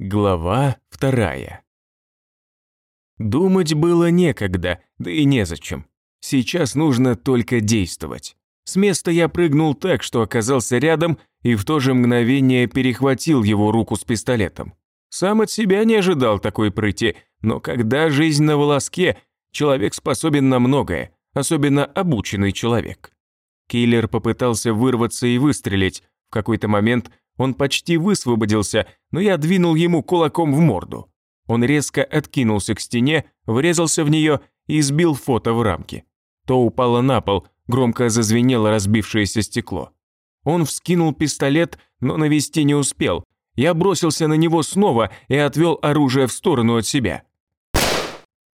Глава вторая. Думать было некогда, да и незачем. Сейчас нужно только действовать. С места я прыгнул так, что оказался рядом и в то же мгновение перехватил его руку с пистолетом. Сам от себя не ожидал такой прыти, но когда жизнь на волоске, человек способен на многое, особенно обученный человек. Киллер попытался вырваться и выстрелить. В какой-то момент он почти высвободился, но я двинул ему кулаком в морду. Он резко откинулся к стене, врезался в нее и сбил фото в рамке. То упало на пол, громко зазвенело разбившееся стекло. Он вскинул пистолет, но навести не успел. Я бросился на него снова и отвел оружие в сторону от себя.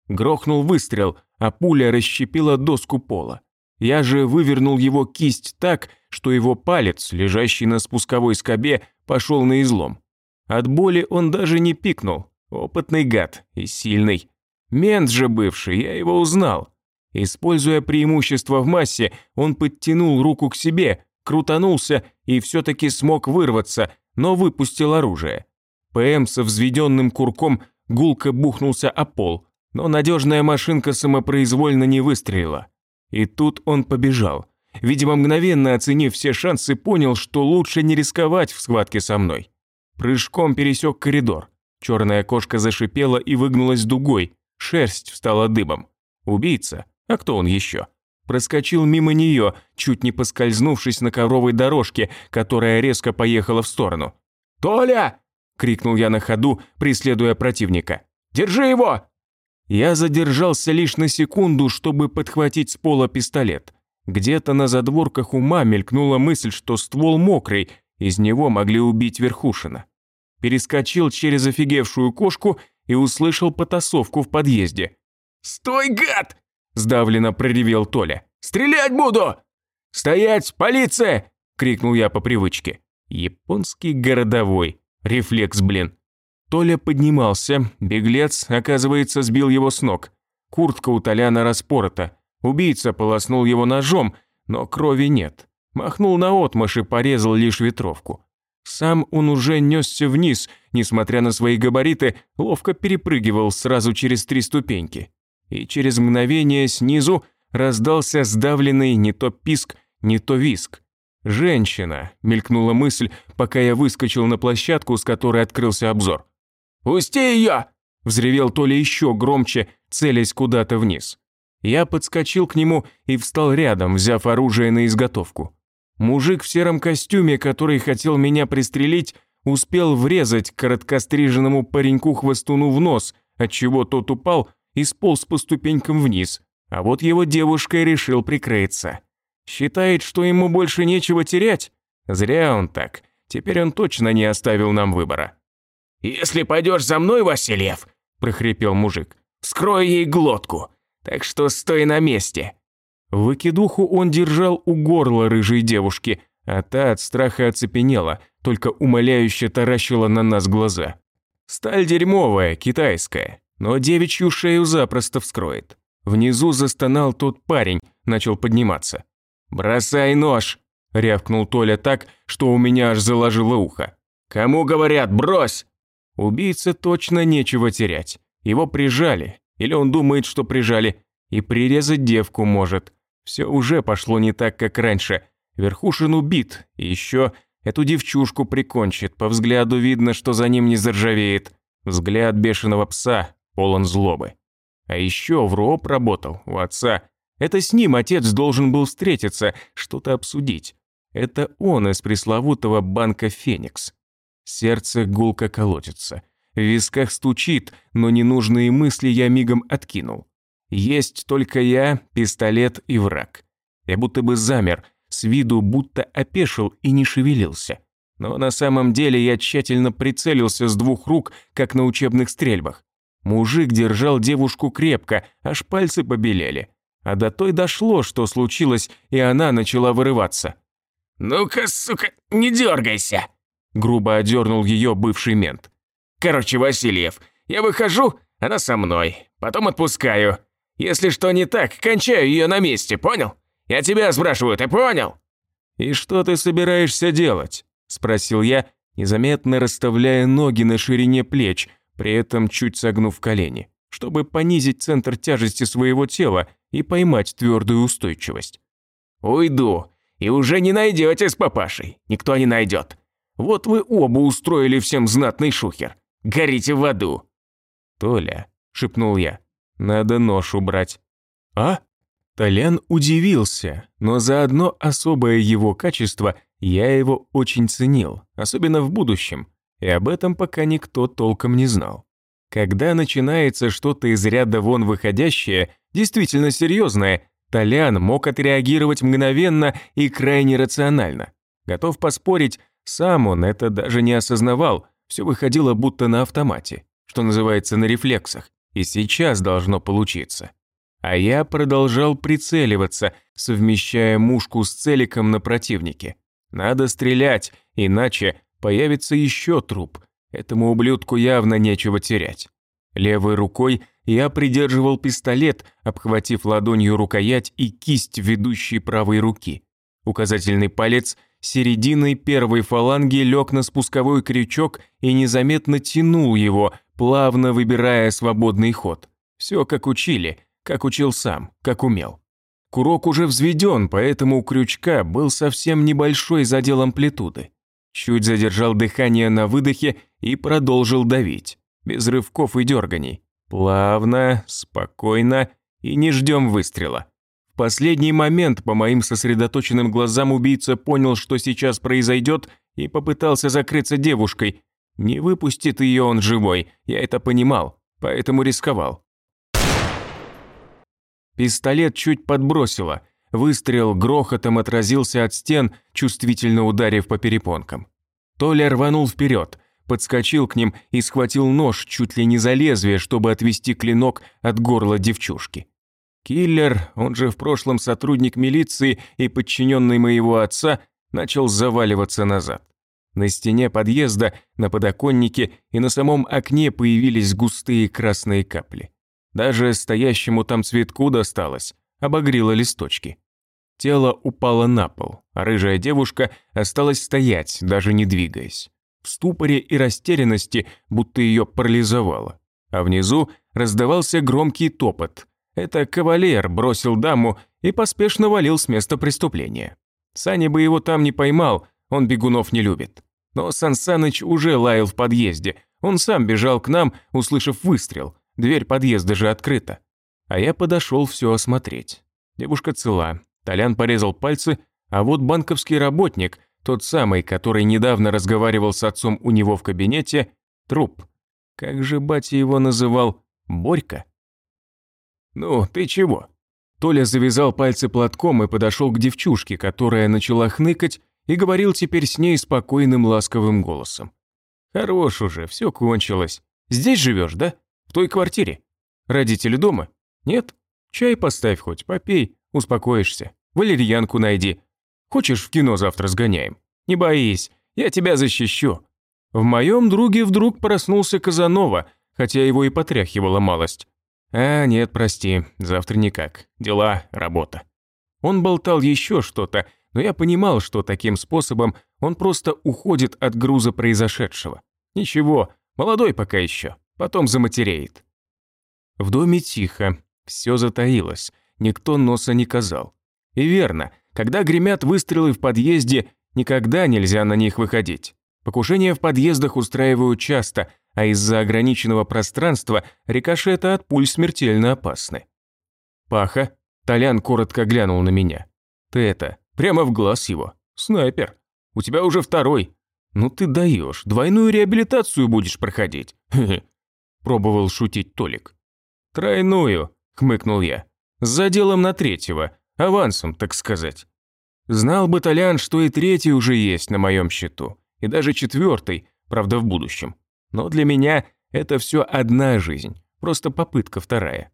Грохнул выстрел, а пуля расщепила доску пола. Я же вывернул его кисть так, что его палец, лежащий на спусковой скобе, пошел на излом. От боли он даже не пикнул. Опытный гад и сильный. Мент же бывший, я его узнал. Используя преимущество в массе, он подтянул руку к себе, крутанулся и все-таки смог вырваться, но выпустил оружие. ПМ со взведенным курком гулко бухнулся о пол, но надежная машинка самопроизвольно не выстрелила. И тут он побежал. Видимо, мгновенно оценив все шансы, понял, что лучше не рисковать в схватке со мной. Прыжком пересек коридор. Черная кошка зашипела и выгнулась дугой. Шерсть встала дыбом. Убийца? А кто он еще? Проскочил мимо нее, чуть не поскользнувшись на ковровой дорожке, которая резко поехала в сторону. «Толя!» – крикнул я на ходу, преследуя противника. «Держи его!» Я задержался лишь на секунду, чтобы подхватить с пола пистолет. Где-то на задворках ума мелькнула мысль, что ствол мокрый, из него могли убить Верхушина. Перескочил через офигевшую кошку и услышал потасовку в подъезде. «Стой, гад!» – сдавленно проревел Толя. «Стрелять буду!» «Стоять, полиция!» – крикнул я по привычке. Японский городовой. Рефлекс, блин. Толя поднимался, беглец, оказывается, сбил его с ног. Куртка у Толяна распорота. Убийца полоснул его ножом, но крови нет. Махнул наотмашь и порезал лишь ветровку. Сам он уже несся вниз, несмотря на свои габариты, ловко перепрыгивал сразу через три ступеньки. И через мгновение снизу раздался сдавленный не то писк, не то виск. «Женщина», — мелькнула мысль, пока я выскочил на площадку, с которой открылся обзор. «Пусти ее!» – взревел Толя еще громче, целясь куда-то вниз. Я подскочил к нему и встал рядом, взяв оружие на изготовку. Мужик в сером костюме, который хотел меня пристрелить, успел врезать короткостриженному пареньку-хвостуну в нос, отчего тот упал и сполз по ступенькам вниз, а вот его девушка решил прикрыться. Считает, что ему больше нечего терять? Зря он так. Теперь он точно не оставил нам выбора. «Если пойдешь за мной, Васильев», – прохрипел мужик, – «скрою ей глотку, так что стой на месте». Выкидуху он держал у горла рыжей девушки, а та от страха оцепенела, только умоляюще таращила на нас глаза. Сталь дерьмовая, китайская, но девичью шею запросто вскроет. Внизу застонал тот парень, начал подниматься. «Бросай нож!» – рявкнул Толя так, что у меня аж заложило ухо. «Кому говорят, брось!» Убийце точно нечего терять. Его прижали, или он думает, что прижали, и прирезать девку может. Все уже пошло не так, как раньше. Верхушин убит, и еще эту девчушку прикончит. По взгляду видно, что за ним не заржавеет. Взгляд бешеного пса полон злобы. А еще в РОП работал, у отца. Это с ним отец должен был встретиться, что-то обсудить. Это он из пресловутого банка «Феникс». Сердце гулко колотится. В висках стучит, но ненужные мысли я мигом откинул. Есть только я, пистолет и враг. Я будто бы замер, с виду будто опешил и не шевелился. Но на самом деле я тщательно прицелился с двух рук, как на учебных стрельбах. Мужик держал девушку крепко, аж пальцы побелели. А до той дошло, что случилось, и она начала вырываться. «Ну-ка, сука, не дергайся!» грубо одернул ее бывший мент. «Короче, Васильев, я выхожу, она со мной, потом отпускаю. Если что не так, кончаю ее на месте, понял? Я тебя спрашиваю, ты понял?» «И что ты собираешься делать?» – спросил я, незаметно расставляя ноги на ширине плеч, при этом чуть согнув колени, чтобы понизить центр тяжести своего тела и поймать твердую устойчивость. «Уйду, и уже не найдете с папашей, никто не найдет. Вот вы оба устроили всем знатный шухер. Горите в аду!» «Толя», – шепнул я, – «надо нож убрать». «А?» Толян удивился, но за одно особое его качество я его очень ценил, особенно в будущем, и об этом пока никто толком не знал. Когда начинается что-то из ряда вон выходящее, действительно серьезное, Толян мог отреагировать мгновенно и крайне рационально. Готов поспорить, сам он это даже не осознавал, все выходило будто на автомате, что называется на рефлексах, и сейчас должно получиться. А я продолжал прицеливаться, совмещая мушку с целиком на противнике. Надо стрелять, иначе появится еще труп. Этому ублюдку явно нечего терять. Левой рукой я придерживал пистолет, обхватив ладонью рукоять и кисть ведущей правой руки. Указательный палец серединой первой фаланги лег на спусковой крючок и незаметно тянул его, плавно выбирая свободный ход. Все как учили, как учил сам, как умел. Курок уже взведен, поэтому у крючка был совсем небольшой задел амплитуды. Чуть задержал дыхание на выдохе и продолжил давить без рывков и дерганий. Плавно, спокойно и не ждем выстрела. В последний момент по моим сосредоточенным глазам убийца понял, что сейчас произойдет, и попытался закрыться девушкой. Не выпустит ее он живой, я это понимал, поэтому рисковал. Пистолет чуть подбросило. Выстрел грохотом отразился от стен, чувствительно ударив по перепонкам. Толя рванул вперед, подскочил к ним и схватил нож чуть ли не за лезвие, чтобы отвести клинок от горла девчушки. Киллер, он же в прошлом сотрудник милиции и подчиненный моего отца, начал заваливаться назад. На стене подъезда, на подоконнике и на самом окне появились густые красные капли. Даже стоящему там цветку досталось, обогрело листочки. Тело упало на пол, а рыжая девушка осталась стоять, даже не двигаясь в ступоре и растерянности, будто ее парализовало. А внизу раздавался громкий топот. Это кавалер бросил даму и поспешно валил с места преступления. Саня бы его там не поймал, он бегунов не любит. Но Сансаныч уже лаял в подъезде. Он сам бежал к нам, услышав выстрел. Дверь подъезда же открыта. А я подошел все осмотреть. Девушка цела. Толян порезал пальцы, а вот банковский работник – тот самый, который недавно разговаривал с отцом у него в кабинете, труп. Как же батя его называл? Борька? «Ну, ты чего?» Толя завязал пальцы платком и подошел к девчушке, которая начала хныкать и говорил теперь с ней спокойным ласковым голосом. «Хорош уже, все кончилось. Здесь живешь, да? В той квартире? Родители дома? Нет? Чай поставь хоть, попей, успокоишься. Валерьянку найди, Хочешь, в кино завтра сгоняем? Не боись, я тебя защищу». В моем друге вдруг проснулся Казанова, хотя его и потряхивала малость. «А, нет, прости, завтра никак. Дела, работа». Он болтал еще что-то, но я понимал, что таким способом он просто уходит от груза произошедшего. Ничего, молодой пока еще, потом заматереет. В доме тихо, все затаилось, никто носа не казал. И верно, когда гремят выстрелы в подъезде, никогда нельзя на них выходить. Покушения в подъездах устраивают часто, а из-за ограниченного пространства рикошеты от пуль смертельно опасны. «Паха?» – Толян коротко глянул на меня. «Ты это, прямо в глаз его. Снайпер. У тебя уже второй. Ну ты даешь, двойную реабилитацию будешь проходить. Пробовал шутить Толик. Тройную, хмыкнул я. С заделом на третьего, Авансом, так сказать. Знал бы Толян, что и третий уже есть на моем счету, и даже четвертый, правда, в будущем. Но для меня это все одна жизнь, просто попытка вторая.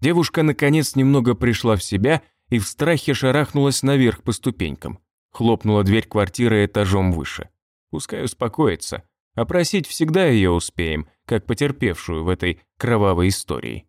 Девушка, наконец, немного пришла в себя и в страхе шарахнулась наверх по ступенькам. Хлопнула дверь квартиры этажом выше. Пускай успокоится. Опросить всегда ее успеем, как потерпевшую в этой кровавой истории.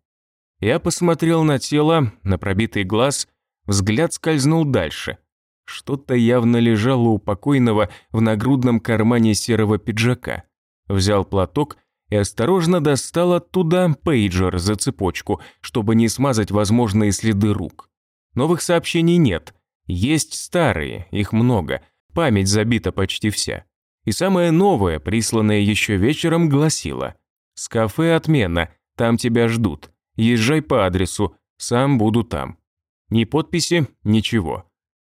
Я посмотрел на тело, на пробитый глаз Взгляд скользнул дальше. Что-то явно лежало у покойного в нагрудном кармане серого пиджака. Взял платок и осторожно достал оттуда пейджер за цепочку, чтобы не смазать возможные следы рук. Новых сообщений нет. Есть старые, их много. Память забита почти вся. И самое новое, присланное еще вечером, гласило «С кафе отмена, там тебя ждут. Езжай по адресу, сам буду там». Ни подписи, ничего.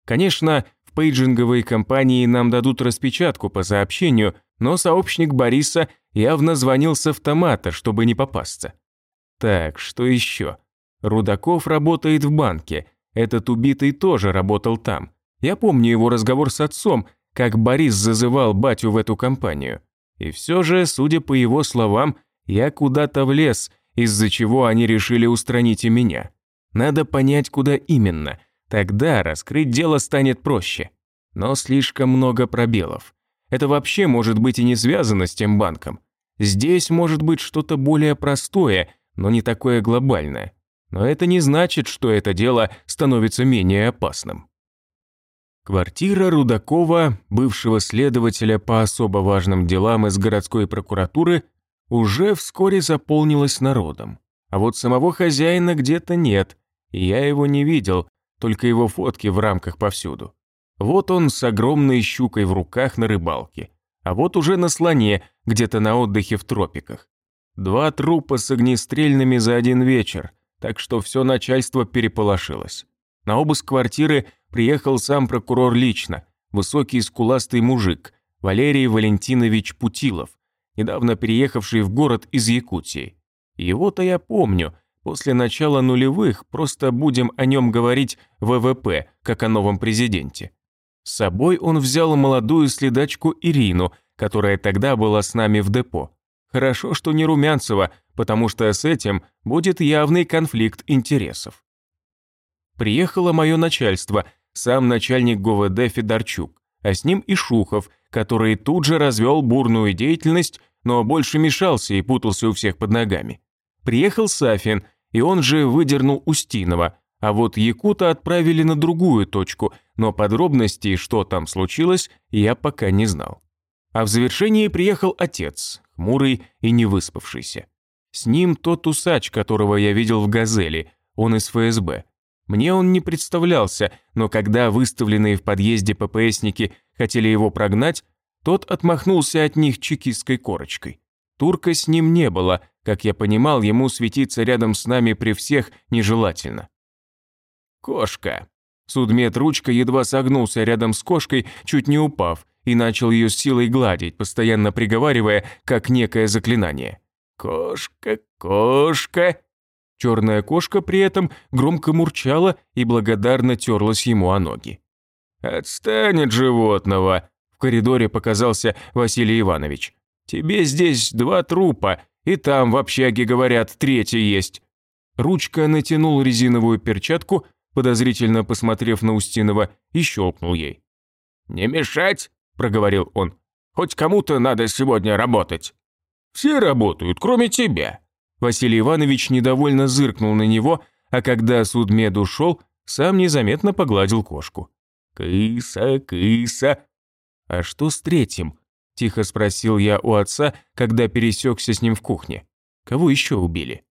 Конечно, в пейджинговой компании нам дадут распечатку по сообщению, но сообщник Бориса явно звонил с автомата, чтобы не попасться. Так, что еще? Рудаков работает в банке. Этот убитый тоже работал там. Я помню его разговор с отцом, как Борис зазывал батю в эту компанию. И все же, судя по его словам, я куда-то влез, из-за чего они решили устранить и меня. Надо понять, куда именно – Тогда раскрыть дело станет проще. Но слишком много пробелов. Это вообще может быть и не связано с тем банком. Здесь может быть что-то более простое, но не такое глобальное. Но это не значит, что это дело становится менее опасным. Квартира Рудакова, бывшего следователя по особо важным делам из городской прокуратуры, уже вскоре заполнилась народом. А вот самого хозяина где-то нет, и я его не видел, только его фотки в рамках повсюду. Вот он с огромной щукой в руках на рыбалке, а вот уже на слоне, где-то на отдыхе в тропиках. Два трупа с огнестрельными за один вечер, так что все начальство переполошилось. На обыск квартиры приехал сам прокурор лично, высокий скуластый мужик, Валерий Валентинович Путилов, недавно переехавший в город из Якутии. Его-то я помню, После начала нулевых просто будем о нем говорить ВВП, как о новом президенте. С собой он взял молодую следачку Ирину, которая тогда была с нами в депо. Хорошо, что не Румянцева, потому что с этим будет явный конфликт интересов. Приехало мое начальство, сам начальник ГУВД Федорчук, а с ним и Шухов, который тут же развел бурную деятельность, но больше мешался и путался у всех под ногами. Приехал Сафин, и он же выдернул Устинова, а вот Якута отправили на другую точку, но подробностей, что там случилось, я пока не знал. А в завершении приехал отец, хмурый и невыспавшийся. С ним тот усач, которого я видел в «Газели», он из ФСБ. Мне он не представлялся, но когда выставленные в подъезде ППСники хотели его прогнать, тот отмахнулся от них чекистской корочкой. Турка с ним не было, как я понимал, ему светиться рядом с нами при всех нежелательно. Кошка. Судмед ручка едва согнулся рядом с кошкой, чуть не упав, и начал ее силой гладить, постоянно приговаривая, как некое заклинание. «Кошка, кошка!» Черная кошка при этом громко мурчала и благодарно терлась ему о ноги. «Отстань от животного!» В коридоре показался Василий Иванович. Тебе здесь два трупа, и там в общаге, говорят, третий есть». Ручка натянул резиновую перчатку, подозрительно посмотрев на Устинова, и щелкнул ей. «Не мешать», – проговорил он. «Хоть кому-то надо сегодня работать». «Все работают, кроме тебя». Василий Иванович недовольно зыркнул на него, а когда судмед ушел, сам незаметно погладил кошку. «Кыса, кыса». «А что с третьим?» Тихо спросил я у отца, когда пересекся с ним в кухне. Кого еще убили?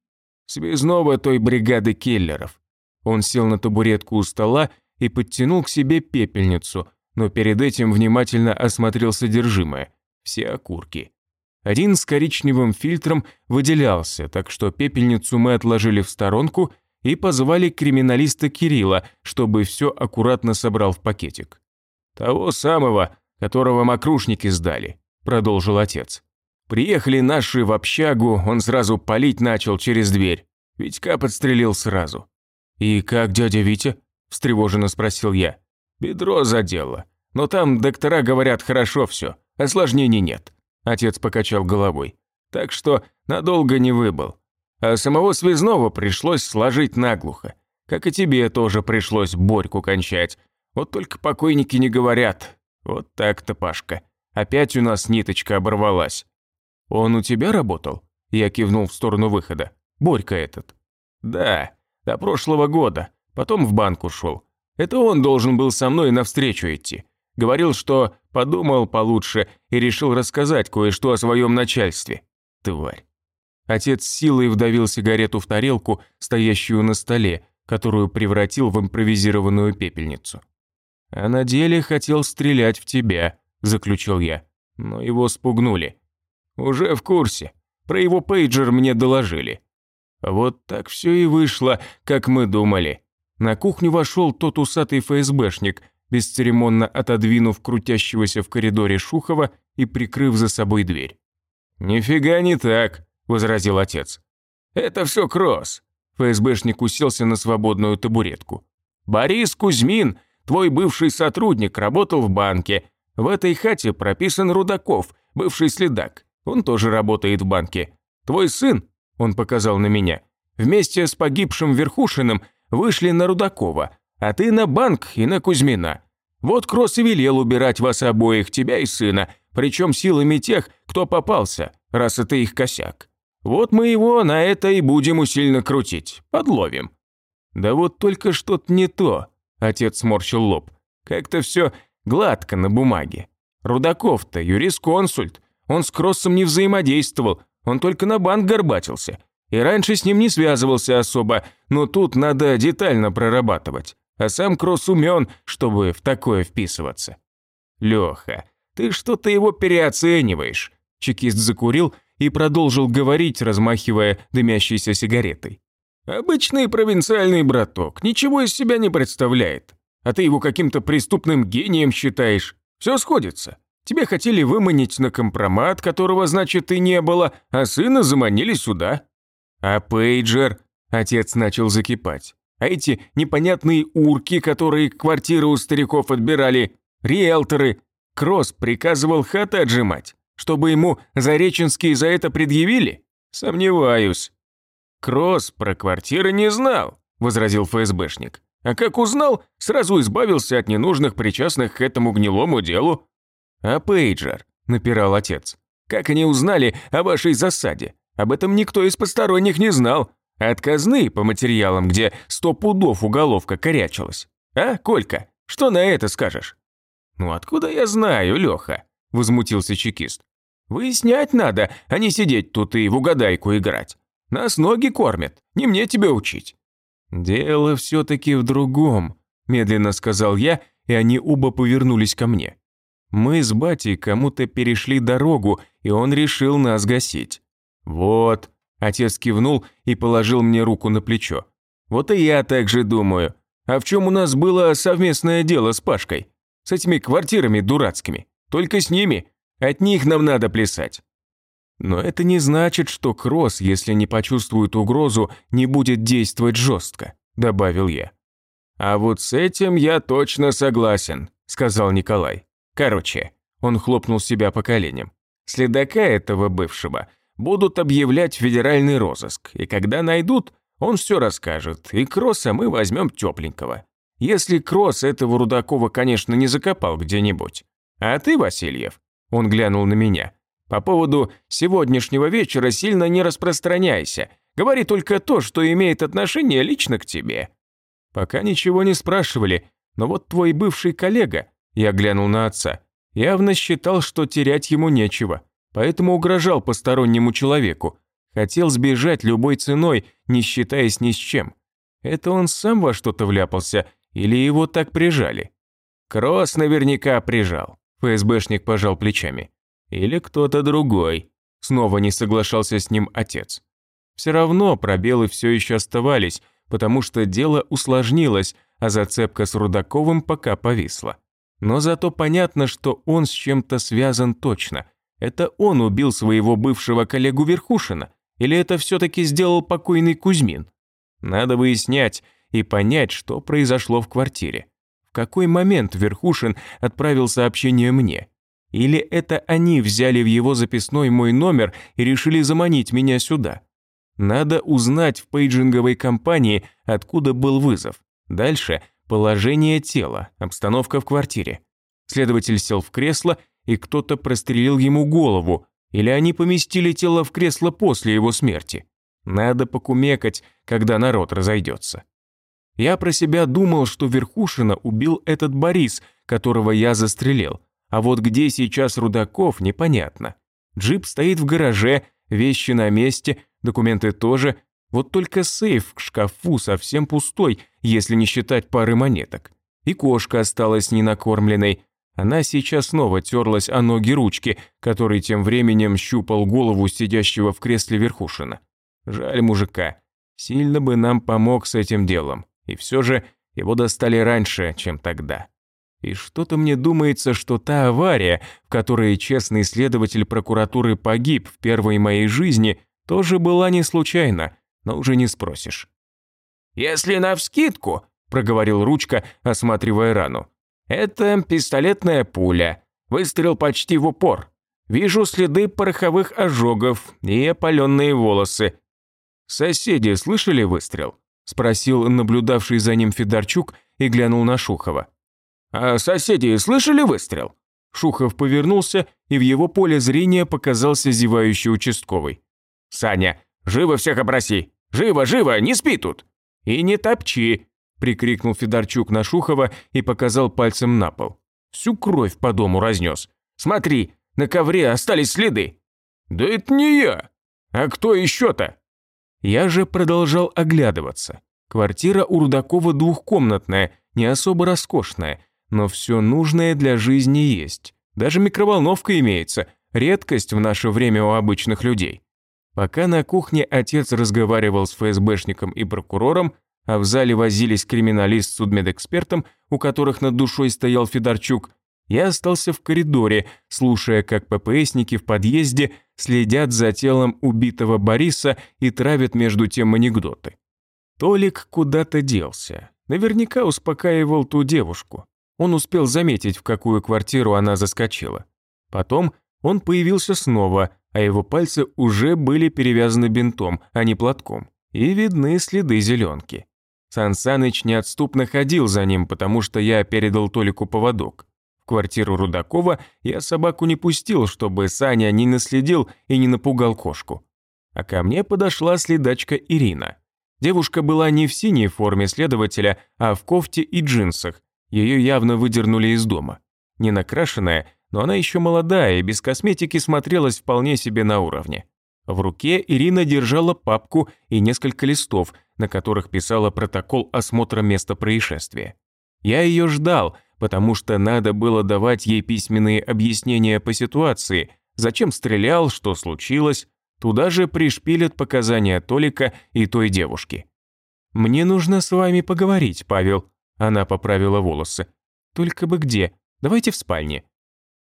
Связного той бригады киллеров. Он сел на табуретку у стола и подтянул к себе пепельницу, но перед этим внимательно осмотрел содержимое. Все окурки. Один с коричневым фильтром выделялся, так что пепельницу мы отложили в сторонку и позвали криминалиста Кирилла, чтобы все аккуратно собрал в пакетик. Того самого, которого мокрушники сдали», – продолжил отец. «Приехали наши в общагу, он сразу палить начал через дверь. Витька подстрелил сразу». «И как дядя Витя?» – встревоженно спросил я. «Бедро задело. Но там доктора говорят хорошо все, осложнений нет». Отец покачал головой. «Так что надолго не выбыл. А самого связного пришлось сложить наглухо. Как и тебе тоже пришлось Борьку кончать. Вот только покойники не говорят, вот так-то, Пашка. Опять у нас ниточка оборвалась. Он у тебя работал? Я кивнул в сторону выхода. Борька этот. Да, до прошлого года. Потом в банк ушел. Это он должен был со мной навстречу идти. Говорил, что подумал получше и решил рассказать кое-что о своем начальстве. Тварь. Отец силой вдавил сигарету в тарелку, стоящую на столе, которую превратил в импровизированную пепельницу. «А на деле хотел стрелять в тебя», – заключил я. Но его спугнули. «Уже в курсе. Про его пейджер мне доложили». Вот так все и вышло, как мы думали. На кухню вошел тот усатый ФСБшник, бесцеремонно отодвинув крутящегося в коридоре Шухова и прикрыв за собой дверь. «Нифига не так», – возразил отец. «Это все кросс». ФСБшник уселся на свободную табуретку. «Борис Кузьмин, твой бывший сотрудник, работал в банке. В этой хате прописан Рудаков, бывший следак. Он тоже работает в банке. Твой сын, он показал на меня, вместе с погибшим Верхушиным вышли на Рудакова, а ты на банк и на Кузьмина. Вот Кросс и велел убирать вас обоих, тебя и сына, причем силами тех, кто попался, раз это их косяк. Вот мы его на это и будем усильно крутить, подловим». «Да вот только что-то не то», – отец сморщил лоб. «Как-то все гладко на бумаге. Рудаков-то юрисконсульт, он с Кроссом не взаимодействовал, он только на банк горбатился. И раньше с ним не связывался особо, но тут надо детально прорабатывать. А сам Кросс умен, чтобы в такое вписываться. Леха, ты что-то его переоцениваешь. Чекист закурил и продолжил говорить, размахивая дымящейся сигаретой. «Обычный провинциальный браток, ничего из себя не представляет. А ты его каким-то преступным гением считаешь. Все сходится. Тебе хотели выманить на компромат, которого, значит, и не было, а сына заманили сюда. А пейджер? Отец начал закипать. А эти непонятные урки, которые квартиры у стариков отбирали, риэлторы. Кросс приказывал хаты отжимать, чтобы ему Зареченские за это предъявили? Сомневаюсь. Кросс про квартиры не знал, возразил ФСБшник. А как узнал, сразу избавился от ненужных причастных к этому гнилому делу. «А пейджер?» – напирал отец. «Как они узнали о вашей засаде? Об этом никто из посторонних не знал. От казны по материалам, где сто пудов уголовка корячилась. А, Колька, что на это скажешь?» «Ну откуда я знаю, Леха?» – возмутился чекист. «Выяснять надо, а не сидеть тут и в угадайку играть. Нас ноги кормят, не мне тебя учить». «Дело все-таки в другом», – медленно сказал я, и они оба повернулись ко мне. Мы с батей кому-то перешли дорогу, и он решил нас гасить. Вот, отец кивнул и положил мне руку на плечо. Вот и я так же думаю. А в чем у нас было совместное дело с Пашкой? С этими квартирами дурацкими. Только с ними. От них нам надо плясать. Но это не значит, что Кросс, если не почувствует угрозу, не будет действовать жестко, добавил я. А вот с этим я точно согласен, сказал Николай. Короче, он хлопнул себя по коленям. Следака этого бывшего будут объявлять федеральный розыск, и когда найдут, он все расскажет, и Кросса мы возьмем тепленького. Если Кросс этого Рудакова, конечно, не закопал где-нибудь. А ты, Васильев, он глянул на меня, по поводу сегодняшнего вечера сильно не распространяйся, говори только то, что имеет отношение лично к тебе. Пока ничего не спрашивали, но вот твой бывший коллега я глянул на отца. Явно считал, что терять ему нечего, поэтому угрожал постороннему человеку. Хотел сбежать любой ценой, не считаясь ни с чем. Это он сам во что-то вляпался или его так прижали? Кросс наверняка прижал. ФСБшник пожал плечами. Или кто-то другой. Снова не соглашался с ним отец. Все равно пробелы все еще оставались, потому что дело усложнилось, а зацепка с Рудаковым пока повисла. Но зато понятно, что он с чем-то связан точно. Это он убил своего бывшего коллегу Верхушина, или это все-таки сделал покойный Кузьмин? Надо выяснять и понять, что произошло в квартире. В какой момент Верхушин отправил сообщение мне? Или это они взяли в его записной мой номер и решили заманить меня сюда? Надо узнать в пейджинговой компании, откуда был вызов. Дальше Положение тела, обстановка в квартире. Следователь сел в кресло, и кто-то прострелил ему голову, или они поместили тело в кресло после его смерти. Надо покумекать, когда народ разойдется. Я про себя думал, что Верхушина убил этот Борис, которого я застрелил. А вот где сейчас Рудаков, непонятно. Джип стоит в гараже, вещи на месте, документы тоже. Вот только сейф к шкафу совсем пустой, если не считать пары монеток. И кошка осталась ненакормленной. Она сейчас снова терлась о ноги ручки, который тем временем щупал голову сидящего в кресле Верхушина. Жаль мужика. Сильно бы нам помог с этим делом. И все же его достали раньше, чем тогда. И что-то мне думается, что та авария, в которой честный следователь прокуратуры погиб в первой моей жизни, тоже была не случайна, но уже не спросишь. «Если навскидку», – проговорил Ручка, осматривая рану, – «это пистолетная пуля, выстрел почти в упор. Вижу следы пороховых ожогов и опаленные волосы». «Соседи слышали выстрел?» – спросил наблюдавший за ним Федорчук и глянул на Шухова. «А соседи слышали выстрел?» Шухов повернулся, и в его поле зрения показался зевающий участковый. «Саня, живо всех опроси! Живо, живо, не спи тут!» «И не топчи!» – прикрикнул Федорчук на Шухова и показал пальцем на пол. Всю кровь по дому разнес. «Смотри, на ковре остались следы!» «Да это не я! А кто еще-то?» Я же продолжал оглядываться. Квартира у Рудакова двухкомнатная, не особо роскошная, но все нужное для жизни есть. Даже микроволновка имеется, редкость в наше время у обычных людей. Пока на кухне отец разговаривал с ФСБшником и прокурором, а в зале возились криминалист с судмедэкспертом, у которых над душой стоял Федорчук, я остался в коридоре, слушая, как ППСники в подъезде следят за телом убитого Бориса и травят между тем анекдоты. Толик куда-то делся. Наверняка успокаивал ту девушку. Он успел заметить, в какую квартиру она заскочила. Потом он появился снова, а его пальцы уже были перевязаны бинтом, а не платком, и видны следы зеленки. Сан Саныч неотступно ходил за ним, потому что я передал Толику поводок. В квартиру Рудакова я собаку не пустил, чтобы Саня не наследил и не напугал кошку. А ко мне подошла следачка Ирина. Девушка была не в синей форме следователя, а в кофте и джинсах, ее явно выдернули из дома. Не накрашенная, но она еще молодая и без косметики смотрелась вполне себе на уровне. В руке Ирина держала папку и несколько листов, на которых писала протокол осмотра места происшествия. Я ее ждал, потому что надо было давать ей письменные объяснения по ситуации, зачем стрелял, что случилось. Туда же пришпилят показания Толика и той девушки. «Мне нужно с вами поговорить, Павел», она поправила волосы. «Только бы где? Давайте в спальне».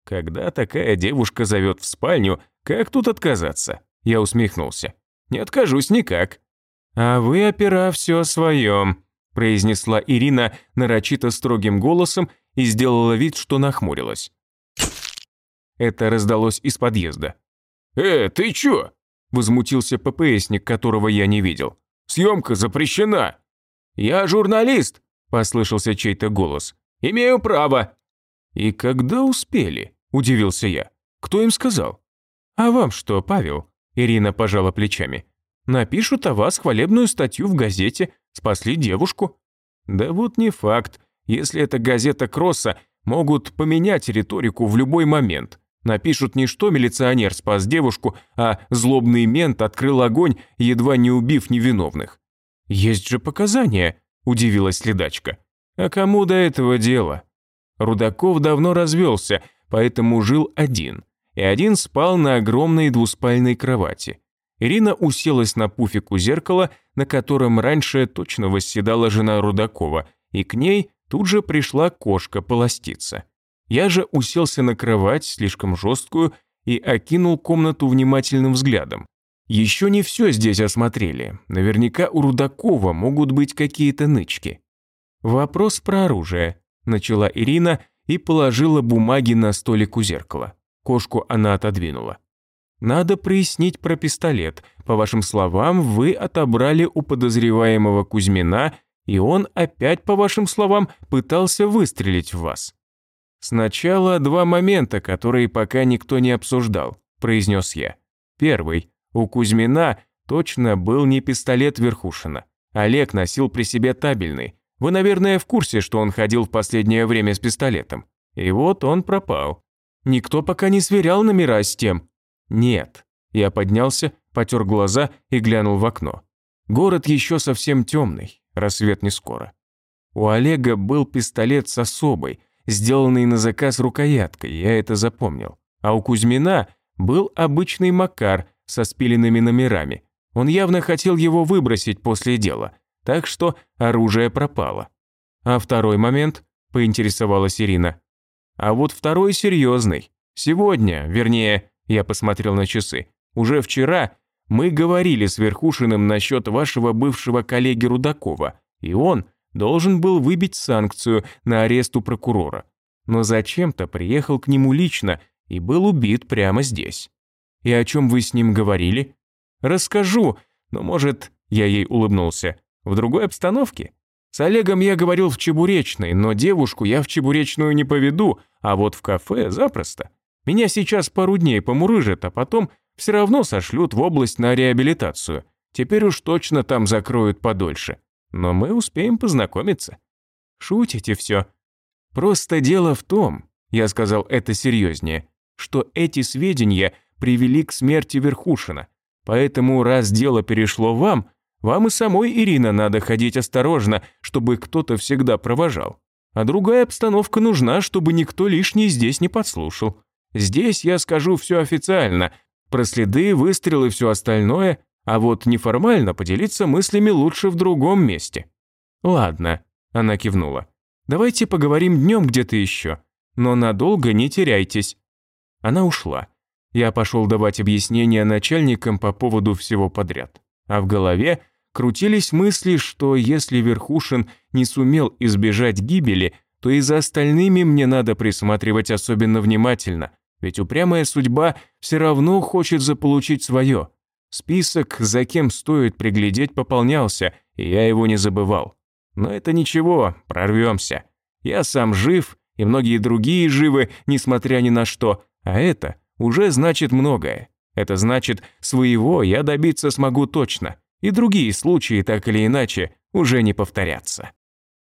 Когда такая девушка зовет в спальню, как тут отказаться? Я усмехнулся. Не откажусь никак. А вы, опера, все о своем, произнесла Ирина нарочито строгим голосом и сделала вид, что нахмурилась. Это раздалось из подъезда. «Э, ты чё?» – возмутился ППСник, которого я не видел. «Съемка запрещена!» «Я журналист!» – послышался чей-то голос. «Имею право!» «И когда успели?» – удивился я. «Кто им сказал?» «А вам что, Павел?» – Ирина пожала плечами. «Напишут о вас хвалебную статью в газете, спасли девушку». «Да вот не факт. Если это газета Кросса, могут поменять риторику в любой момент. Напишут не что милиционер спас девушку, а злобный мент открыл огонь, едва не убив невиновных. Есть же показания, удивилась следачка. А кому до этого дело? Рудаков давно развелся, поэтому жил один. И один спал на огромной двуспальной кровати. Ирина уселась на пуфик у зеркала, на котором раньше точно восседала жена Рудакова, и к ней тут же пришла кошка полоститься. Я же уселся на кровать, слишком жесткую, и окинул комнату внимательным взглядом. Еще не все здесь осмотрели. Наверняка у Рудакова могут быть какие-то нычки. Вопрос про оружие. Начала Ирина и положила бумаги на столик у зеркала. Кошку она отодвинула. Надо прояснить про пистолет. По вашим словам, вы отобрали у подозреваемого Кузьмина, и он опять, по вашим словам, пытался выстрелить в вас. Сначала два момента, которые пока никто не обсуждал, произнес я. Первый. У Кузьмина точно был не пистолет Верхушина. Олег носил при себе табельный, Вы, наверное, в курсе, что он ходил в последнее время с пистолетом. И вот он пропал. Никто пока не сверял номера с тем. Нет. Я поднялся, потер глаза и глянул в окно. Город еще совсем темный, рассвет не скоро. У Олега был пистолет с особой, сделанный на заказ рукояткой, я это запомнил. А у Кузьмина был обычный Макар со спиленными номерами. Он явно хотел его выбросить после дела, так что оружие пропало. А второй момент, поинтересовалась Ирина. А вот второй серьезный. Сегодня, вернее, я посмотрел на часы, уже вчера мы говорили с Верхушиным насчет вашего бывшего коллеги Рудакова, и он должен был выбить санкцию на арест у прокурора. Но зачем-то приехал к нему лично и был убит прямо здесь. И о чем вы с ним говорили? Расскажу, но, может, я ей улыбнулся, в другой обстановке? С Олегом я говорил в Чебуречной, но девушку я в Чебуречную не поведу, а вот в кафе запросто. Меня сейчас пару дней помурыжат, а потом все равно сошлют в область на реабилитацию. Теперь уж точно там закроют подольше. Но мы успеем познакомиться. Шутите все. Просто дело в том, я сказал это серьезнее, что эти сведения привели к смерти Верхушина. Поэтому раз дело перешло вам, вам и самой, Ирина, надо ходить осторожно, чтобы кто-то всегда провожал. А другая обстановка нужна, чтобы никто лишний здесь не подслушал. Здесь я скажу все официально, про следы, выстрелы и все остальное, а вот неформально поделиться мыслями лучше в другом месте. Ладно, она кивнула. Давайте поговорим днем где-то еще, но надолго не теряйтесь. Она ушла. Я пошел давать объяснения начальникам по поводу всего подряд. А в голове крутились мысли, что если Верхушин не сумел избежать гибели, то и за остальными мне надо присматривать особенно внимательно, ведь упрямая судьба все равно хочет заполучить свое. Список, за кем стоит приглядеть, пополнялся, и я его не забывал. Но это ничего, прорвемся. Я сам жив, и многие другие живы, несмотря ни на что, а это уже значит многое. Это значит, своего я добиться смогу точно, и другие случаи так или иначе уже не повторятся.